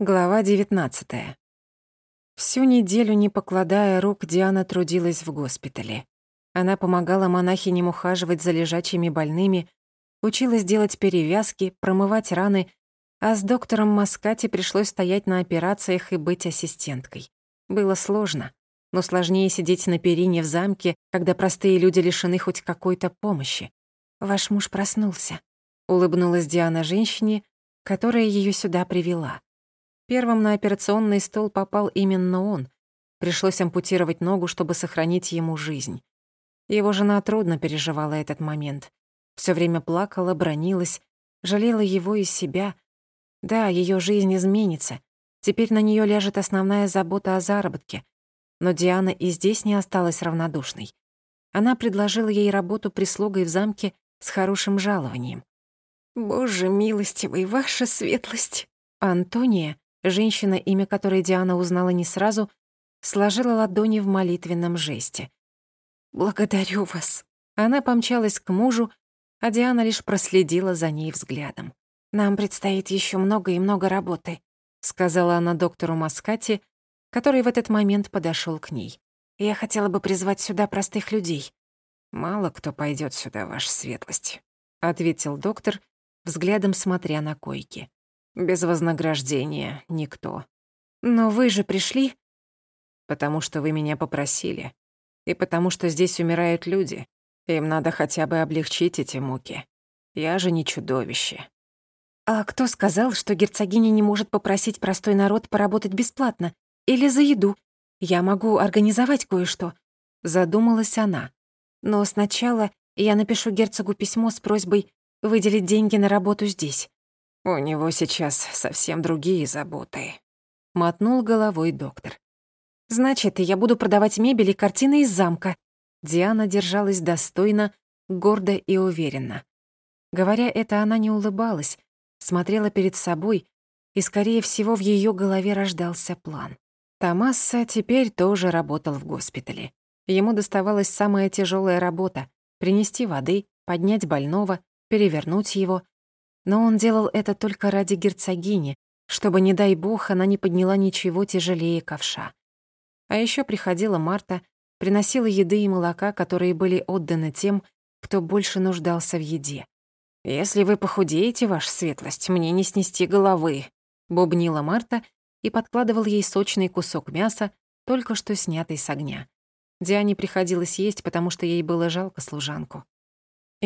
Глава 19. Всю неделю, не покладая рук, Диана трудилась в госпитале. Она помогала монахиням ухаживать за лежачими больными, училась делать перевязки, промывать раны, а с доктором Маскати пришлось стоять на операциях и быть ассистенткой. Было сложно, но сложнее сидеть на перине в замке, когда простые люди лишены хоть какой-то помощи. «Ваш муж проснулся», — улыбнулась Диана женщине, которая её сюда привела. Первым на операционный стол попал именно он. Пришлось ампутировать ногу, чтобы сохранить ему жизнь. Его жена трудно переживала этот момент. Всё время плакала, бронилась, жалела его и себя. Да, её жизнь изменится. Теперь на неё ляжет основная забота о заработке. Но Диана и здесь не осталась равнодушной. Она предложила ей работу прислугой в замке с хорошим жалованием. «Боже милостивый, ваша светлость!» Антония, Женщина, имя которой Диана узнала не сразу, сложила ладони в молитвенном жесте. «Благодарю вас». Она помчалась к мужу, а Диана лишь проследила за ней взглядом. «Нам предстоит еще много и много работы», — сказала она доктору Маскати, который в этот момент подошел к ней. «Я хотела бы призвать сюда простых людей». «Мало кто пойдет сюда, ваша светлость», — ответил доктор, взглядом смотря на койки. Без вознаграждения никто. Но вы же пришли... Потому что вы меня попросили. И потому что здесь умирают люди. Им надо хотя бы облегчить эти муки. Я же не чудовище. А кто сказал, что герцогиня не может попросить простой народ поработать бесплатно? Или за еду? Я могу организовать кое-что. Задумалась она. Но сначала я напишу герцогу письмо с просьбой выделить деньги на работу здесь. «У него сейчас совсем другие заботы», — мотнул головой доктор. «Значит, я буду продавать мебель и картины из замка». Диана держалась достойно, гордо и уверенно. Говоря это, она не улыбалась, смотрела перед собой, и, скорее всего, в ее голове рождался план. Томасса теперь тоже работал в госпитале. Ему доставалась самая тяжелая работа — принести воды, поднять больного, перевернуть его — но он делал это только ради герцогини, чтобы, не дай бог, она не подняла ничего тяжелее ковша. А еще приходила Марта, приносила еды и молока, которые были отданы тем, кто больше нуждался в еде. «Если вы похудеете, ваша светлость, мне не снести головы», — бубнила Марта и подкладывал ей сочный кусок мяса, только что снятый с огня. Диане приходилось есть, потому что ей было жалко служанку.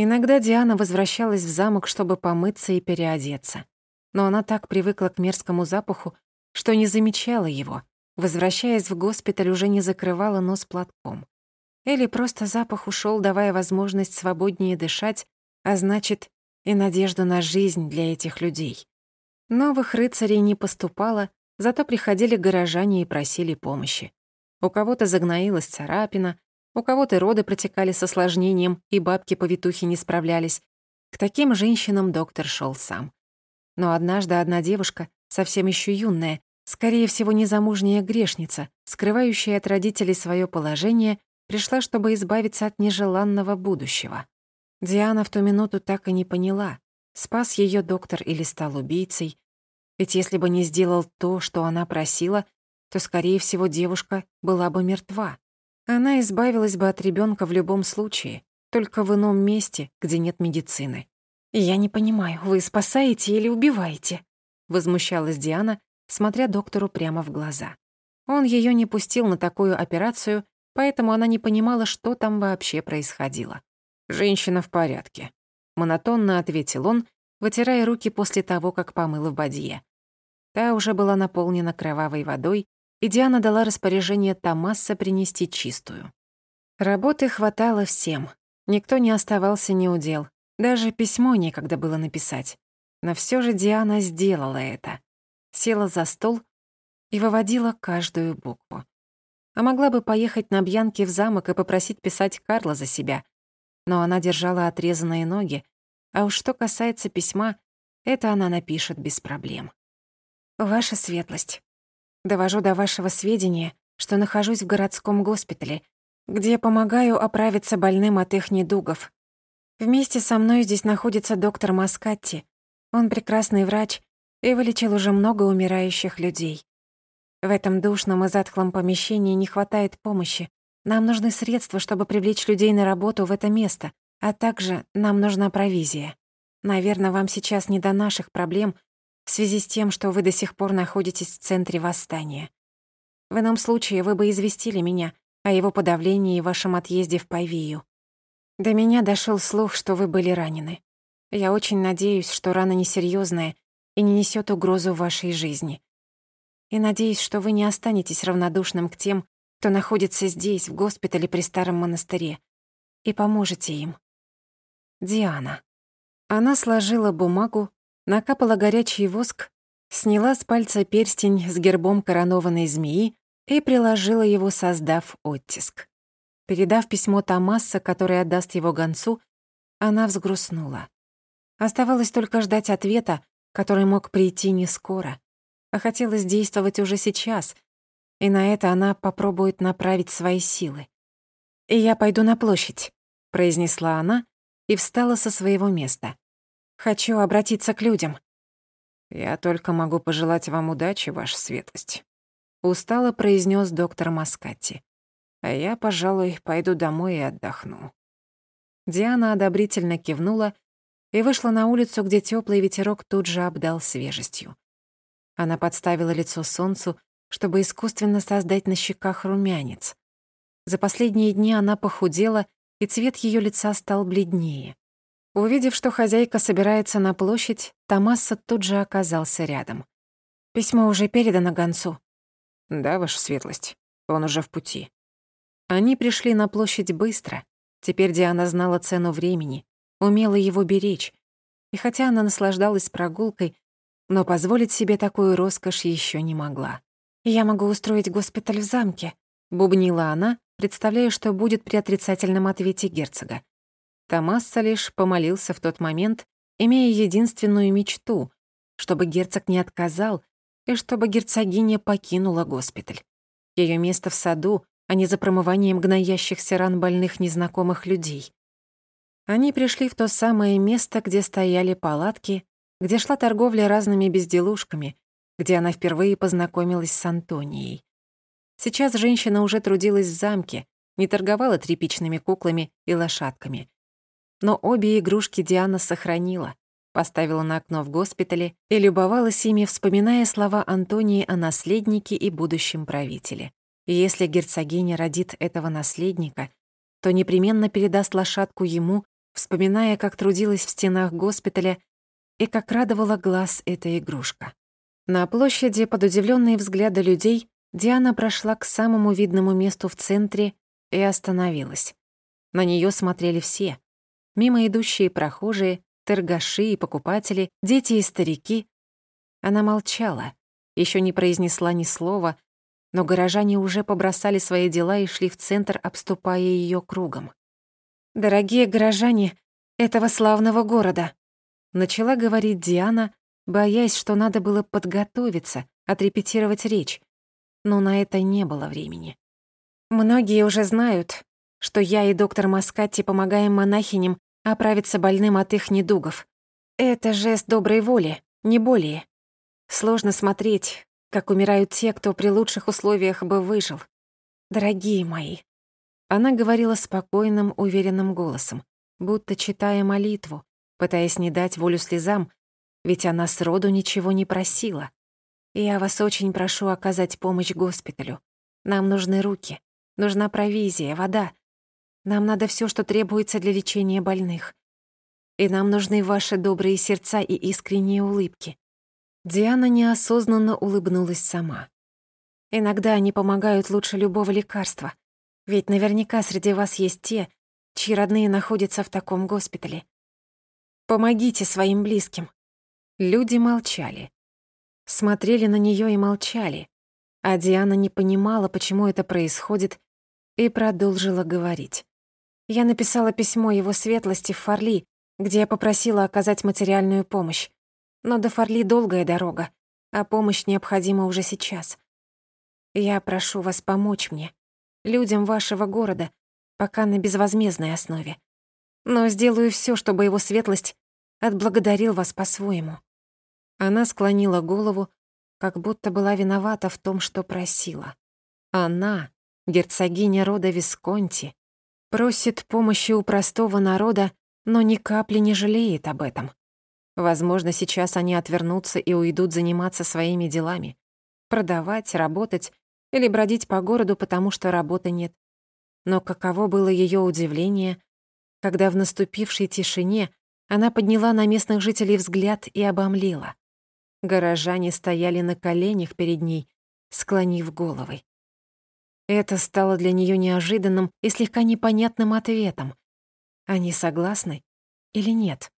Иногда Диана возвращалась в замок, чтобы помыться и переодеться. Но она так привыкла к мерзкому запаху, что не замечала его. Возвращаясь в госпиталь, уже не закрывала нос платком. Или просто запах ушел, давая возможность свободнее дышать, а значит, и надежду на жизнь для этих людей. Новых рыцарей не поступало, зато приходили горожане и просили помощи. У кого-то загноилась царапина, у кого-то роды протекали с осложнением, и бабки-повитухи не справлялись. К таким женщинам доктор шел сам. Но однажды одна девушка, совсем еще юная, скорее всего, незамужняя грешница, скрывающая от родителей свое положение, пришла, чтобы избавиться от нежеланного будущего. Диана в ту минуту так и не поняла, спас ее доктор или стал убийцей. Ведь если бы не сделал то, что она просила, то, скорее всего, девушка была бы мертва. Она избавилась бы от ребенка в любом случае, только в ином месте, где нет медицины. «Я не понимаю, вы спасаете или убиваете?» Возмущалась Диана, смотря доктору прямо в глаза. Он ее не пустил на такую операцию, поэтому она не понимала, что там вообще происходило. «Женщина в порядке», — монотонно ответил он, вытирая руки после того, как помыл в бадье. Та уже была наполнена кровавой водой, и Диана дала распоряжение Томаса принести чистую. Работы хватало всем. Никто не оставался неудел. Даже письмо некогда было написать. Но все же Диана сделала это. Села за стол и выводила каждую букву. А могла бы поехать на Бьянке в замок и попросить писать Карла за себя. Но она держала отрезанные ноги, а уж что касается письма, это она напишет без проблем. «Ваша светлость, Довожу до вашего сведения, что нахожусь в городском госпитале, где помогаю оправиться больным от их недугов. Вместе со мной здесь находится доктор Маскатти. Он прекрасный врач, и вылечил уже много умирающих людей. В этом душном и затхлом помещении не хватает помощи. Нам нужны средства, чтобы привлечь людей на работу в это место, а также нам нужна провизия. Наверное, вам сейчас не до наших проблем в связи с тем, что вы до сих пор находитесь в центре восстания. В ином случае вы бы известили меня о его подавлении и вашем отъезде в Пайвию. До меня дошел слух, что вы были ранены. Я очень надеюсь, что рана несерьезная и не несет угрозу вашей жизни и надеюсь, что вы не останетесь равнодушным к тем, кто находится здесь, в госпитале при старом монастыре, и поможете им. Диана. Она сложила бумагу, накапала горячий воск, сняла с пальца перстень с гербом коронованной змеи и приложила его, создав оттиск. Передав письмо Томаса, который отдаст его гонцу, она взгрустнула. Оставалось только ждать ответа, который мог прийти не скоро а хотелось действовать уже сейчас, и на это она попробует направить свои силы. «И я пойду на площадь», — произнесла она и встала со своего места. «Хочу обратиться к людям». «Я только могу пожелать вам удачи, ваша светлость», — устало произнес доктор Маскатти. «А я, пожалуй, пойду домой и отдохну». Диана одобрительно кивнула и вышла на улицу, где теплый ветерок тут же обдал свежестью. Она подставила лицо солнцу, чтобы искусственно создать на щеках румянец. За последние дни она похудела, и цвет ее лица стал бледнее. Увидев, что хозяйка собирается на площадь, Томаса тут же оказался рядом. «Письмо уже передано гонцу». «Да, ваша светлость. Он уже в пути». Они пришли на площадь быстро. Теперь Диана знала цену времени, умела его беречь. И хотя она наслаждалась прогулкой, но позволить себе такую роскошь еще не могла. «Я могу устроить госпиталь в замке», — бубнила она, представляя, что будет при отрицательном ответе герцога. Томасса лишь помолился в тот момент, имея единственную мечту, чтобы герцог не отказал и чтобы герцогиня покинула госпиталь. Ее место в саду, а не за промыванием гноящихся ран больных незнакомых людей. Они пришли в то самое место, где стояли палатки, где шла торговля разными безделушками, где она впервые познакомилась с Антонией. Сейчас женщина уже трудилась в замке, не торговала тряпичными куклами и лошадками. Но обе игрушки Диана сохранила, поставила на окно в госпитале и любовалась ими, вспоминая слова Антонии о наследнике и будущем правителе. если герцогиня родит этого наследника, то непременно передаст лошадку ему, вспоминая, как трудилась в стенах госпиталя и как радовала глаз эта игрушка. На площади под удивленные взгляды людей Диана прошла к самому видному месту в центре и остановилась. На нее смотрели все. Мимо идущие прохожие, торгаши и покупатели, дети и старики. Она молчала, еще не произнесла ни слова, но горожане уже побросали свои дела и шли в центр, обступая ее кругом. «Дорогие горожане этого славного города!» Начала говорить Диана, боясь, что надо было подготовиться, отрепетировать речь. Но на это не было времени. Многие уже знают, что я и доктор Маскатти помогаем монахиням оправиться больным от их недугов. Это жест доброй воли, не более. Сложно смотреть, как умирают те, кто при лучших условиях бы выжил. Дорогие мои. Она говорила спокойным, уверенным голосом, будто читая молитву, пытаясь не дать волю слезам, ведь она сроду ничего не просила. Я вас очень прошу оказать помощь госпиталю. Нам нужны руки, нужна провизия, вода. Нам надо все, что требуется для лечения больных. И нам нужны ваши добрые сердца и искренние улыбки. Диана неосознанно улыбнулась сама. Иногда они помогают лучше любого лекарства. Ведь наверняка среди вас есть те, чьи родные находятся в таком госпитале. Помогите своим близким». Люди молчали. Смотрели на нее и молчали. А Диана не понимала, почему это происходит, и продолжила говорить. Я написала письмо его светлости в Фарли, где я попросила оказать материальную помощь. Но до Фарли долгая дорога, а помощь необходима уже сейчас. Я прошу вас помочь мне, людям вашего города, пока на безвозмездной основе но сделаю все, чтобы его светлость отблагодарил вас по-своему». Она склонила голову, как будто была виновата в том, что просила. Она, герцогиня рода Висконти, просит помощи у простого народа, но ни капли не жалеет об этом. Возможно, сейчас они отвернутся и уйдут заниматься своими делами. Продавать, работать или бродить по городу, потому что работы нет. Но каково было ее удивление, когда в наступившей тишине она подняла на местных жителей взгляд и обомлела. Горожане стояли на коленях перед ней, склонив головы. Это стало для нее неожиданным и слегка непонятным ответом. Они согласны или нет?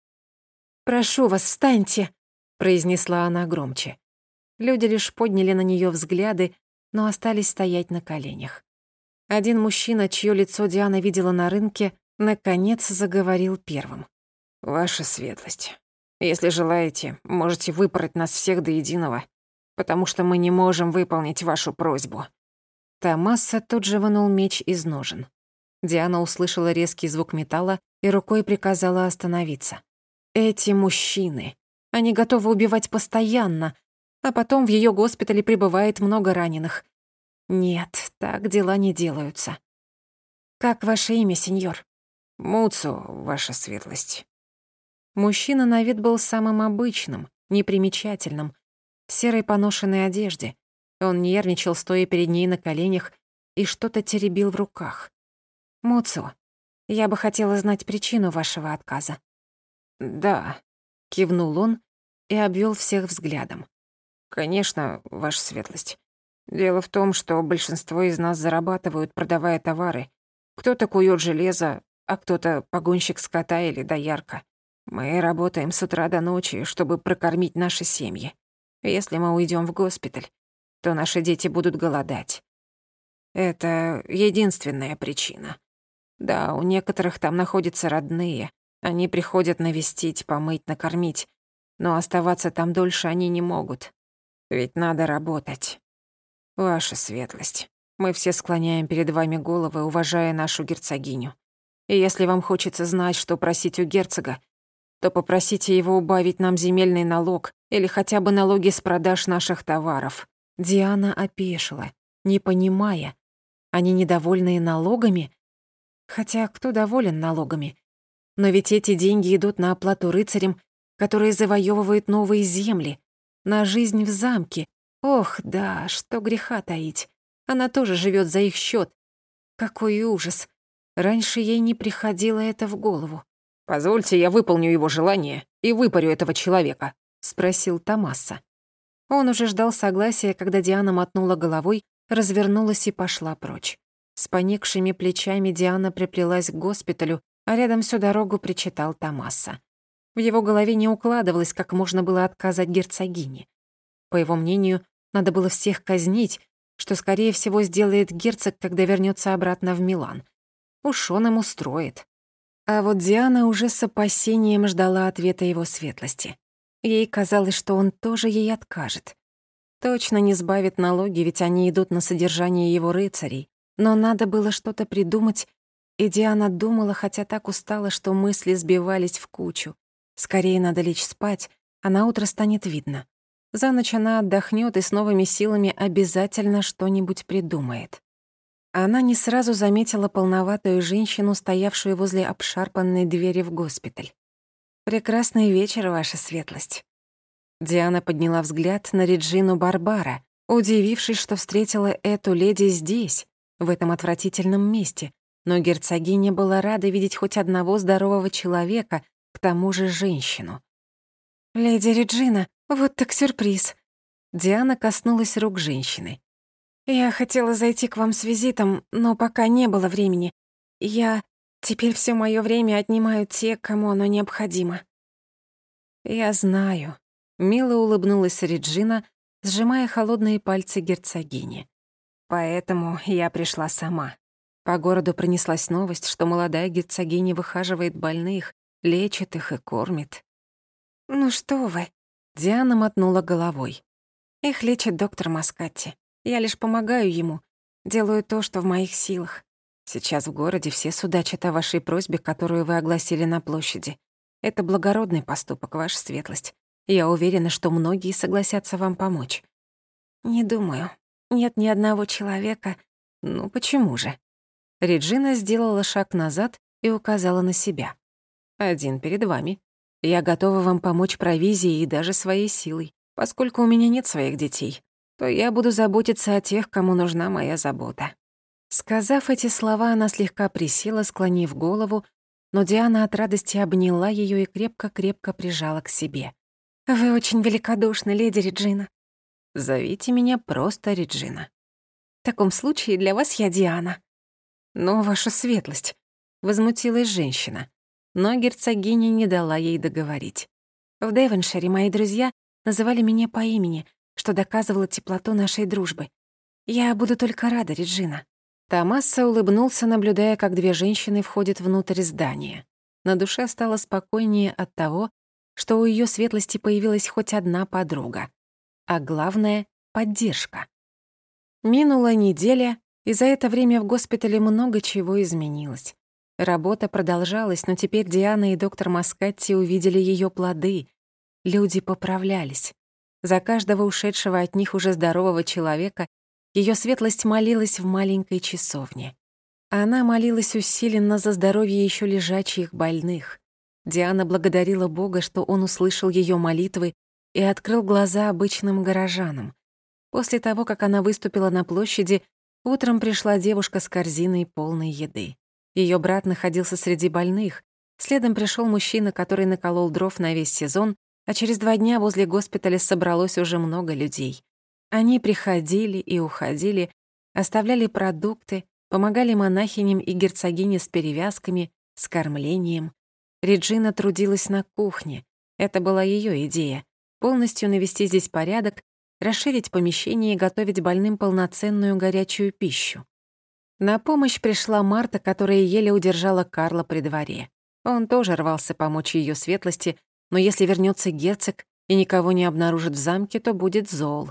«Прошу вас, встаньте!» — произнесла она громче. Люди лишь подняли на нее взгляды, но остались стоять на коленях. Один мужчина, чье лицо Диана видела на рынке, наконец заговорил первым. «Ваша светлость, если желаете, можете выпороть нас всех до единого, потому что мы не можем выполнить вашу просьбу». Томаса тут же вынул меч из ножен. Диана услышала резкий звук металла и рукой приказала остановиться. «Эти мужчины, они готовы убивать постоянно, а потом в ее госпитале прибывает много раненых. Нет, так дела не делаются. Как ваше имя, сеньор? Муцу, ваша светлость. Мужчина на вид был самым обычным, непримечательным, в серой поношенной одежде. Он нервничал, стоя перед ней на коленях, и что-то теребил в руках. «Муцу, я бы хотела знать причину вашего отказа». «Да», — кивнул он и обвел всех взглядом. «Конечно, ваша светлость. Дело в том, что большинство из нас зарабатывают, продавая товары. Кто-то кует железо, а кто-то погонщик скота или доярка. Мы работаем с утра до ночи, чтобы прокормить наши семьи. Если мы уйдем в госпиталь, то наши дети будут голодать. Это единственная причина. Да, у некоторых там находятся родные. Они приходят навестить, помыть, накормить. Но оставаться там дольше они не могут. Ведь надо работать. Ваша светлость, мы все склоняем перед вами головы, уважая нашу герцогиню. И если вам хочется знать, что просить у герцога, то попросите его убавить нам земельный налог или хотя бы налоги с продаж наших товаров». Диана опешила, не понимая. Они недовольные налогами? Хотя кто доволен налогами? Но ведь эти деньги идут на оплату рыцарям, которые завоевывают новые земли, на жизнь в замке. Ох, да, что греха таить. Она тоже живет за их счет. Какой ужас. Раньше ей не приходило это в голову. «Позвольте, я выполню его желание и выпарю этого человека», — спросил Томаса. Он уже ждал согласия, когда Диана мотнула головой, развернулась и пошла прочь. С поникшими плечами Диана приплелась к госпиталю, а рядом всю дорогу причитал Томаса. В его голове не укладывалось, как можно было отказать герцогине. По его мнению, надо было всех казнить, что, скорее всего, сделает герцог, когда вернется обратно в Милан. Уж он им устроит. А вот Диана уже с опасением ждала ответа его светлости. Ей казалось, что он тоже ей откажет. Точно не сбавит налоги, ведь они идут на содержание его рыцарей. Но надо было что-то придумать, и Диана думала, хотя так устала, что мысли сбивались в кучу. Скорее надо лечь спать, а на утро станет видно. За ночь она отдохнет и с новыми силами обязательно что-нибудь придумает. Она не сразу заметила полноватую женщину, стоявшую возле обшарпанной двери в госпиталь. «Прекрасный вечер, ваша светлость». Диана подняла взгляд на Реджину Барбара, удивившись, что встретила эту леди здесь, в этом отвратительном месте. Но герцогиня была рада видеть хоть одного здорового человека, к тому же женщину. «Леди Реджина, вот так сюрприз». Диана коснулась рук женщины. Я хотела зайти к вам с визитом, но пока не было времени. Я... Теперь все моё время отнимают те, кому оно необходимо. Я знаю. Мило улыбнулась Реджина, сжимая холодные пальцы герцогини. Поэтому я пришла сама. По городу пронеслась новость, что молодая герцогиня выхаживает больных, лечит их и кормит. «Ну что вы?» Диана мотнула головой. Их лечит доктор Маскатти. Я лишь помогаю ему, делаю то, что в моих силах. Сейчас в городе все судачат о вашей просьбе, которую вы огласили на площади. Это благородный поступок, ваша светлость. Я уверена, что многие согласятся вам помочь». «Не думаю. Нет ни одного человека...» «Ну почему же?» Реджина сделала шаг назад и указала на себя. «Один перед вами. Я готова вам помочь провизией и даже своей силой. Поскольку у меня нет своих детей, то я буду заботиться о тех, кому нужна моя забота». Сказав эти слова, она слегка присела, склонив голову, но Диана от радости обняла ее и крепко-крепко прижала к себе. «Вы очень великодушны, леди Реджина». «Зовите меня просто Реджина». «В таком случае для вас я Диана». «Но ваша светлость», — возмутилась женщина. Но герцогиня не дала ей договорить. «В Девоншире мои друзья называли меня по имени, что доказывало теплоту нашей дружбы. Я буду только рада, Реджина». Томаса улыбнулся, наблюдая, как две женщины входят внутрь здания. На душе стало спокойнее от того, что у ее светлости появилась хоть одна подруга. А главное — поддержка. Минула неделя, и за это время в госпитале много чего изменилось. Работа продолжалась, но теперь Диана и доктор Маскатти увидели ее плоды. Люди поправлялись. За каждого ушедшего от них уже здорового человека ее светлость молилась в маленькой часовне. Она молилась усиленно за здоровье еще лежачих больных. Диана благодарила Бога, что он услышал ее молитвы и открыл глаза обычным горожанам. После того, как она выступила на площади, утром пришла девушка с корзиной полной еды. Ее брат находился среди больных. Следом пришел мужчина, который наколол дров на весь сезон, а через два дня возле госпиталя собралось уже много людей. Они приходили и уходили, оставляли продукты, помогали монахиням и герцогине с перевязками, с кормлением. Реджина трудилась на кухне. Это была ее идея — полностью навести здесь порядок, расширить помещение и готовить больным полноценную горячую пищу. На помощь пришла Марта, которая еле удержала Карла при дворе. Он тоже рвался помочь ее светлости, но если вернется герцог и никого не обнаружит в замке, то будет зол.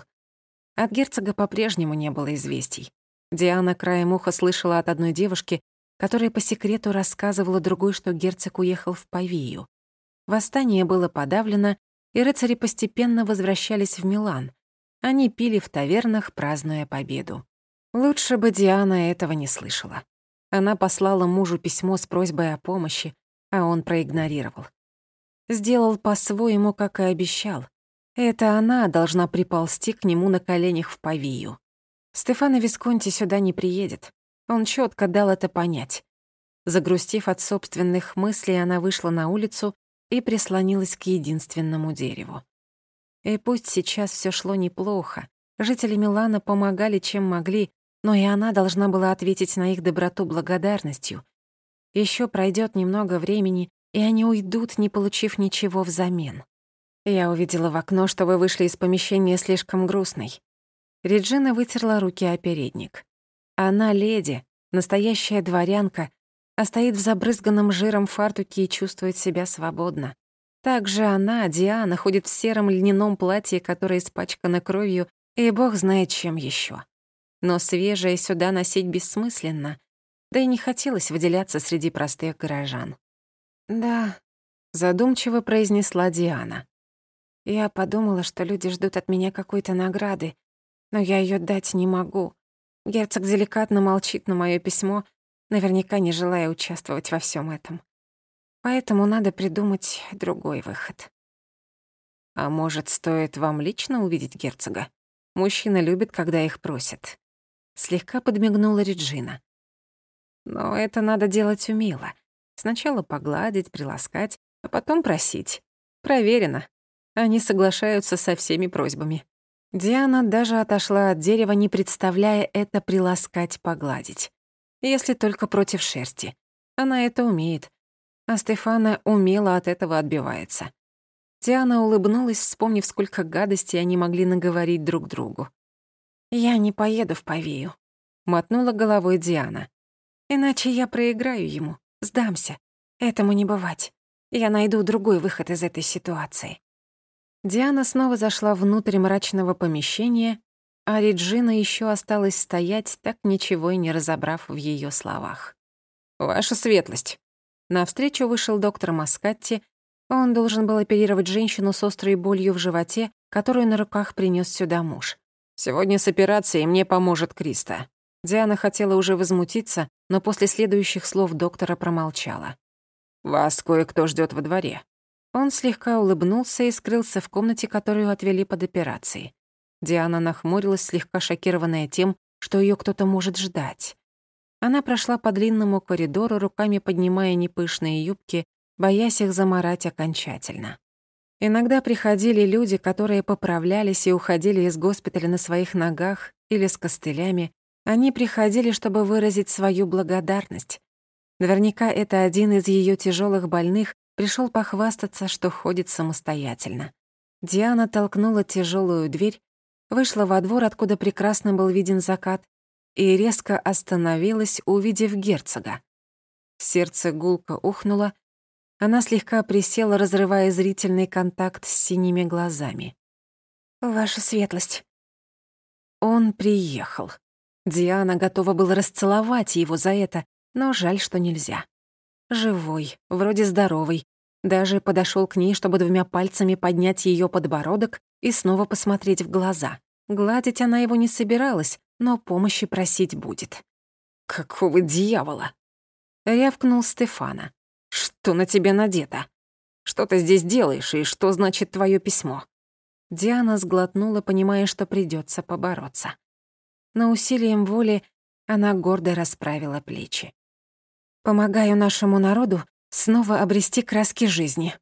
От герцога по-прежнему не было известий. Диана краем уха слышала от одной девушки, которая по секрету рассказывала другой, что герцог уехал в Павию. Восстание было подавлено, и рыцари постепенно возвращались в Милан. Они пили в тавернах, празднуя победу. Лучше бы Диана этого не слышала. Она послала мужу письмо с просьбой о помощи, а он проигнорировал. Сделал по-своему, как и обещал. Это она должна приползти к нему на коленях в Павию. Стефано Висконти сюда не приедет. Он четко дал это понять. Загрустив от собственных мыслей, она вышла на улицу и прислонилась к единственному дереву. И пусть сейчас все шло неплохо, жители Милана помогали, чем могли, но и она должна была ответить на их доброту благодарностью. Еще пройдет немного времени, и они уйдут, не получив ничего взамен. Я увидела в окно, что вы вышли из помещения слишком грустной. Реджина вытерла руки о передник. Она леди, настоящая дворянка, а стоит в забрызганном жиром фартуке и чувствует себя свободно. Также она, Диана, ходит в сером льняном платье, которое испачкано кровью, и бог знает чем еще. Но свежее сюда носить бессмысленно, да и не хотелось выделяться среди простых горожан. «Да», — задумчиво произнесла Диана. Я подумала, что люди ждут от меня какой-то награды, но я ее дать не могу. Герцог деликатно молчит на мое письмо, наверняка не желая участвовать во всем этом. Поэтому надо придумать другой выход. А может, стоит вам лично увидеть герцога? Мужчины любят, когда их просят. Слегка подмигнула Реджина. Но это надо делать умело. Сначала погладить, приласкать, а потом просить. Проверено. Они соглашаются со всеми просьбами. Диана даже отошла от дерева, не представляя это приласкать, погладить. Если только против шерсти. Она это умеет. А Стефана умело от этого отбивается. Диана улыбнулась, вспомнив, сколько гадостей они могли наговорить друг другу. «Я не поеду в Павию», — мотнула головой Диана. «Иначе я проиграю ему, сдамся. Этому не бывать. Я найду другой выход из этой ситуации». Диана снова зашла внутрь мрачного помещения, а Реджина еще осталась стоять, так ничего и не разобрав в ее словах. «Ваша светлость!» Навстречу вышел доктор Маскатти Он должен был оперировать женщину с острой болью в животе, которую на руках принес сюда муж. «Сегодня с операцией мне поможет Криста». Диана хотела уже возмутиться, но после следующих слов доктора промолчала. «Вас кое-кто ждет во дворе». Он слегка улыбнулся и скрылся в комнате, которую отвели под операцией. Диана нахмурилась, слегка шокированная тем, что ее кто-то может ждать. Она прошла по длинному коридору, руками поднимая непышные юбки, боясь их заморать окончательно. Иногда приходили люди, которые поправлялись и уходили из госпиталя на своих ногах или с костылями. Они приходили, чтобы выразить свою благодарность. Наверняка это один из ее тяжелых больных пришел похвастаться, что ходит самостоятельно. Диана толкнула тяжелую дверь, вышла во двор, откуда прекрасно был виден закат, и резко остановилась, увидев герцога. Сердце гулко ухнуло, она слегка присела, разрывая зрительный контакт с синими глазами. «Ваша светлость». Он приехал. Диана готова была расцеловать его за это, но жаль, что нельзя. Живой, вроде здоровый. Даже подошел к ней, чтобы двумя пальцами поднять ее подбородок и снова посмотреть в глаза. Гладить она его не собиралась, но помощи просить будет. «Какого дьявола?» — рявкнул Стефана. Что на тебе надето? Что ты здесь делаешь и что значит твое письмо?» Диана сглотнула, понимая, что придется побороться. Но усилием воли она гордо расправила плечи. «Помогаю нашему народу снова обрести краски жизни»,